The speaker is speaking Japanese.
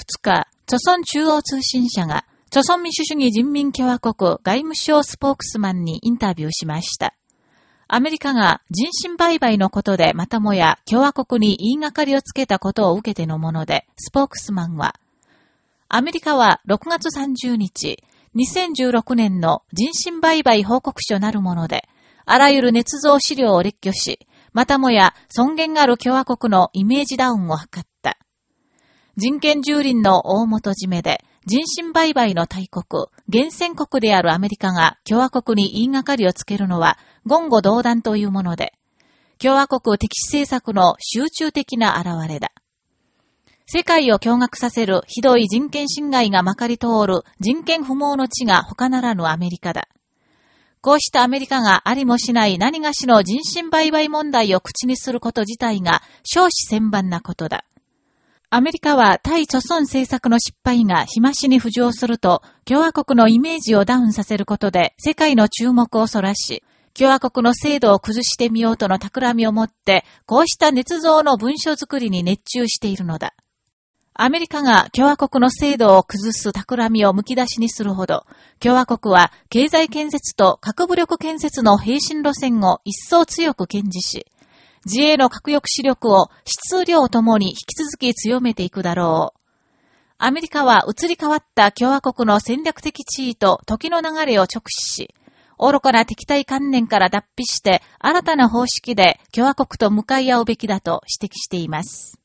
2日、朝鮮中央通信社が、朝鮮民主主義人民共和国外務省スポークスマンにインタビューしました。アメリカが人身売買のことでまたもや共和国に言いがかりをつけたことを受けてのもので、スポークスマンは、アメリカは6月30日、2016年の人身売買報告書なるもので、あらゆる捏造資料を列挙し、またもや尊厳ある共和国のイメージダウンを図った。人権蹂躙の大元締めで、人身売買の大国、厳選国であるアメリカが共和国に言いがかりをつけるのは、言語道断というもので、共和国敵視政策の集中的な現れだ。世界を驚愕させるひどい人権侵害がまかり通る人権不毛の地が他ならぬアメリカだ。こうしたアメリカがありもしない何がしの人身売買問題を口にすること自体が少子千万なことだ。アメリカは対貯村政策の失敗が日増しに浮上すると、共和国のイメージをダウンさせることで世界の注目をそらし、共和国の制度を崩してみようとの企みをもって、こうした捏造の文書作りに熱中しているのだ。アメリカが共和国の制度を崩す企みを剥き出しにするほど、共和国は経済建設と核武力建設の平身路線を一層強く堅持し、自衛の核抑止力を質量ともに引き続き強めていくだろう。アメリカは移り変わった共和国の戦略的地位と時の流れを直視し、愚かな敵対観念から脱皮して新たな方式で共和国と向かい合うべきだと指摘しています。